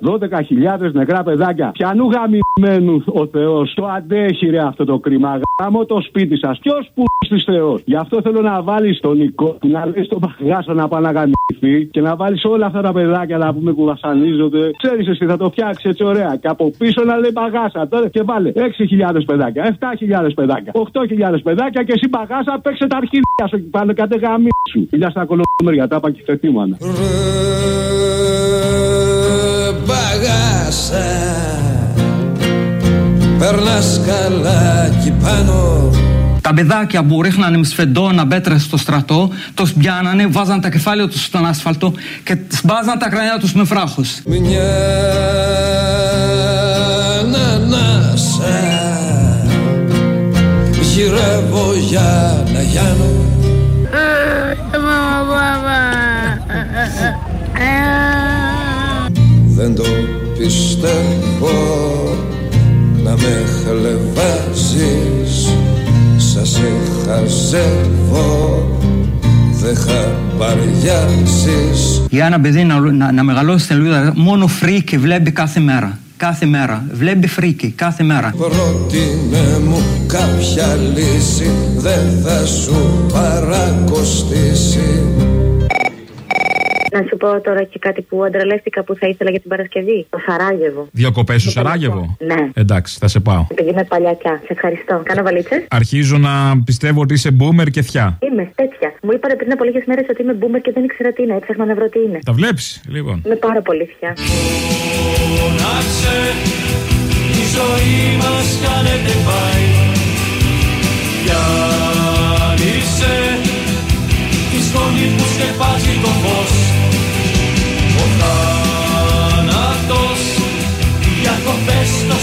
12.000 νεκρά παιδάκια. Πιανού γαμημένους ο Θεός. Το αντέχει ρε αυτό το κρίμα. Γάμο το σπίτι σας. Ποιος που της Θεός. Γι' αυτό θέλω να βάλεις τον Νικό, να λέει στον Παγάσο να πάει να γαμηθεί και να βάλεις όλα αυτά τα παιδάκια να πούμε που βασανίζονται. Ξέρεις εσύ, θα το φτιάξει έτσι ωραία. Και από πίσω να λέει Παγάσα τώρα και βάλε 6.000 παιδάκια, 7.000 παιδάκια, 8.000 παιδάκια και εσύ Παγάσα παίξε τα αρχίδια σου εκεί πάνω κατ' γαμί σου. Φιλιά στα κολομέρια, τα είπα και θετήμανα. Παγάσα σε Περνάς καλά εκεί πάνω Τα παιδάκια που ρίχνανε με σφεντόνα μπέτρες στο στρατό, το πιάνανε, βάζαν τα κεφάλια τους στον άσφαλτο και σπάζαν τα κρανιά τους με φράχου. Μια ανάσα Γυρεύω για να γιάνω Δεν το πιστεύω να με χλεβάζεις Σας σε χαζεύω Δεν χαπαριάζεις Για ένα παιδί να, να, να μεγαλώσεις στην Λουίδα μόνο φρίκι βλέπει κάθε μέρα. Κάθε μέρα. Βλέπει φρίκι κάθε μέρα. Πρότεινε μου κάποια λύση Δεν θα σου παρακοστήσει Να σου πω τώρα και κάτι που αντρελέστηκα που θα ήθελα για την Παρασκευή. Το Σαράγεβο. Διακοπές στο Σαράγεβο; Ναι. Εντάξει, θα σε πάω. Επειδή είμαι παλιακιά. Σε ευχαριστώ. Κάνω βαλίτσες. Αρχίζω να πιστεύω ότι είσαι boomer και θιά. Είμαι τέτοια. Μου είπατε πριν από λίγες μέρες ότι είμαι boomer και δεν ήξερα τι είναι. Έψαχνα να βρω τι είναι. Τα βλέπεις, λοιπόν. Είμαι πάρα πολύ θιά. Φώναξε Η ζωή μας κάνετε πάει Πιάνησε Τη σκόνη που σκεπάζει το φως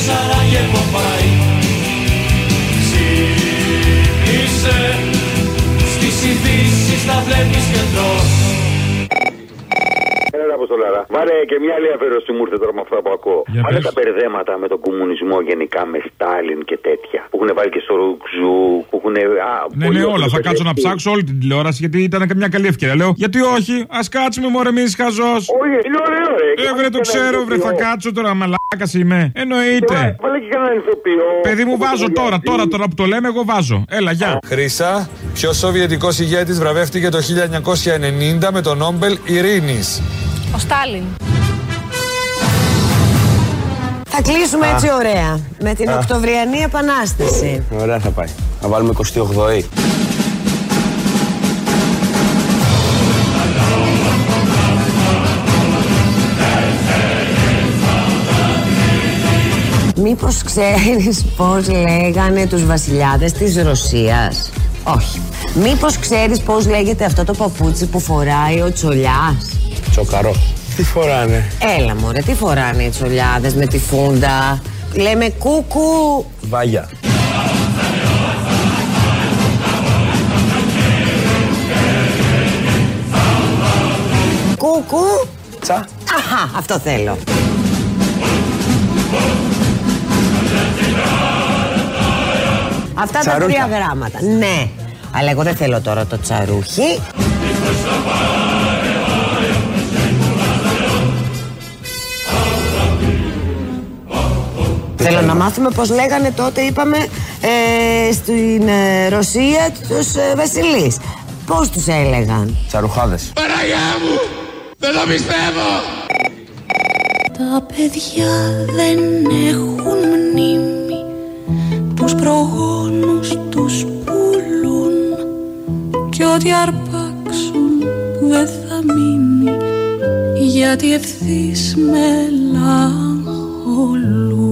Σαράγεβο πάει. Ξύπνησε. Στις ειδήσεις να βλέπεις και τρως Έλα, Αποστολάρα. Βάλε και μια άλλη αφαίρεση μου ήρθε τώρα με αυτά που ακούω. Για Βάλε πες. τα μπερδέματα με τον κομμουνισμό γενικά, με Στάλιν και τέτοια. Που έχουν βάλει και στο Ρουξού, που έχουν. Α, Ναι, πολύ ναι, όλα. Θα ωραίο κάτσω να παιδί. ψάξω όλη την τηλεόραση γιατί ήταν και μια καλή ευκαιρία. Λέω, γιατί όχι, ας κάτσουμε μωρέ, μη είσαι χαζός. Όχι, είναι ωραίο, ρε. Και Ε, βάλε βρε, το και ξέρω, έναν βρε, θα ηθοποιό. κάτσω τώρα, μαλάκας είμαι. Εννοείται. Βάλε και κανέναν ηθοποιό. Παιδί μου, Όπως βάζω το τώρα, Γιάννη. τώρα, τώρα που το λέμε, εγώ βάζω. Έλα, γεια. Χρύσα, ποιος Σοβιετικός ηγέτης βραβεύτηκε το 1990 με τον Νόμπελ Ειρήνης. Ο Στάλιν. Θα κλείσουμε Α. έτσι ωραία. Με την Α. Οκτωβριανή Επανάσταση. Ωραία θα πάει. Να βάλουμε 28η. Μήπως ξέρεις πώς λέγανε τους βασιλιάδες της Ρωσίας; Όχι. Μήπως ξέρεις πώς λέγεται αυτό το παπούτσι που φοράει ο Τσολιάς; Τσοκαρό. Τι φοράνε; Έλα μωρέ, τι φοράνε οι Τσολιάδες με τη φούντα; Λέμε κούκου. Βάγια. Κούκου. Τσα. Αχα, αυτό θέλω. Αυτά τα Τσαρούχια. τρία γράμματα. Ναι. Αλλά εγώ δεν θέλω τώρα το τσαρούχι. Θέλω να μάθουμε πώς λέγανε τότε, είπαμε, ε, στην ε, Ρωσία τους ε, βασιλείς. Πώς τους έλεγαν; Τσαρουχάδες. Παναγιά μου! Δεν το πιστεύω! Τα παιδιά δεν έχουν μνήμη Τους προγόνους τους πουλούν Κι ό,τι αρπάξουν δεν θα μείνει Γιατί ευθύς μελαγχολούν